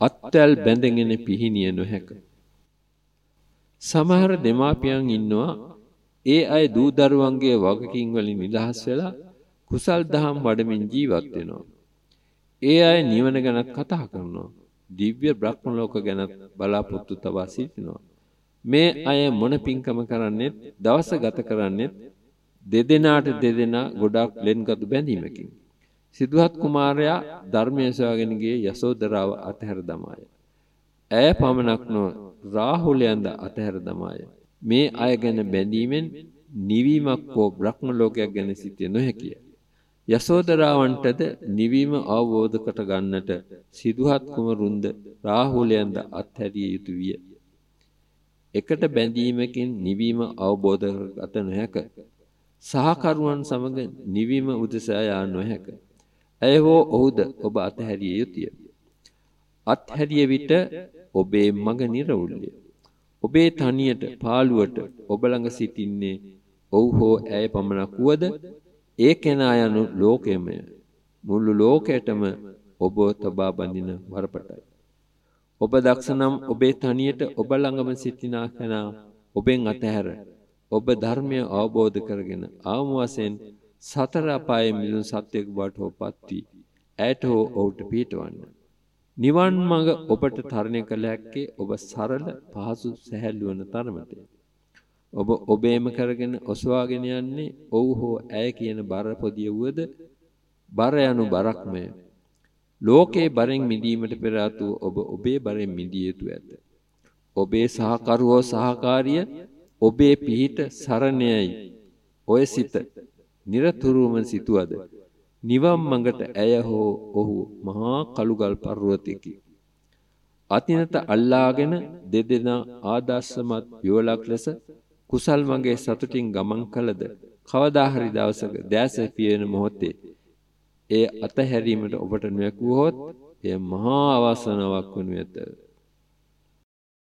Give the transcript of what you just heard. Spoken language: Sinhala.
අත්වැල් බැඳගෙන පිහිනිය නොහැක. සමහර දෙමාපියන් ඉන්නවා ඒ අය දූ දරුවන්ගේ වගකීම් වලින් නිදහස් වෙලා කුසල් දහම් වඩමින් ජීවත් වෙනවා. ඒ අය නිවන ගැන කතා කරනවා. දිව්‍ය බ්‍රහ්ම ලෝක ගැන බලාපොරොත්තු තබා සිටිනවා. මේ අය මොන පින්කම කරන්නේත් දවස ගත කරන්නේත් දෙදෙනාට දෙදෙනා ගොඩාක් ලෙන්ගතු බැඳීමකින්. සිදුහත් කුමාරයා ධර්මයේ සොයාගෙන ගියේ යසෝදරාව අතහැර දමාය. ඇය පමණක් නොව රාහුලයන්ද අතහැර දමාය. මේ අය ගැන බැඳීමෙන් නිවීමක් හෝ බ්‍රහ්ම ලෝකයක් ගැන සිටිය නොහැකිය. යසෝදරාවන්ටද නිවීම අවබෝධ කොට ගන්නට සිදුහත් කුමරුන්ද රාහුලයන්ද අත්හැරිය යුතු විය. එකට බැඳීමකින් නිවීම අවබෝධ කරගත නොහැක. සහකරුවන් සමග නිවීම උදෙසා යා නොහැක. ඇය හෝ ඔහුද ඔබ අතහැරිය යුතුය. අත්හැරිය විට ඔබේ මඟ නිර්වුල්ය. ඔබේ තනියට පාළුවට ඔබ ළඟ සිටින්නේ ඔව් හෝ ඇය පමණක් වුවද ඒ කෙනා යනු ලෝකයමය. මුළු ලෝකයටම ඔබ තබා බඳින වරපටයි. ඔබ දක්ෂනම් ඔබේ තනියට ඔබ ළඟම සිටිනා කෙනා ඔබෙන් අතහැර ඔබ ධර්මය අවබෝධ කරගෙන ආම වශයෙන් සතර අපායේ මිදුණු සත්‍යයක් බවට හොපත් වී ඈට හෝ ඔහුට පිටවන්න. නිවන් මඟ ඔබට තරණය කළ හැක්කේ ඔබ සරල පහසු සැහැල්ලු වන තරමටය. ඔබ ඔබේම කරගෙන ඔසවාගෙන යන්නේ ඔව් හෝ ඇය කියන බර පොදිය වුවද බර යනු බරක්මය. ලෝකේ බරෙන් මිදීමට පෙර ඔබ ඔබේ බරෙන් මිදිය යුතු ඇත. ඔබේ සහකරුවෝ සහකාරිය ඔබේ පිහිට සරණයයි. ඔය සිත নিরතුරුවම සිටුවද නිවන් මඟට ඇය හෝ ඔහු මහා කළුගල් පර්වතයකි. අතිනත අල්ලාගෙන දෙදෙනා ආදර්ශමත් යෝලක් ලෙස කුසල් මගේ සතුටින් ගමන් කළද කවදා හරි දවසක දැස පියෙන මොහොතේ ඒ අතහැරීමට ඔබට නොයකුවහොත් එය මහා අවසනාවක් වනු ඇත.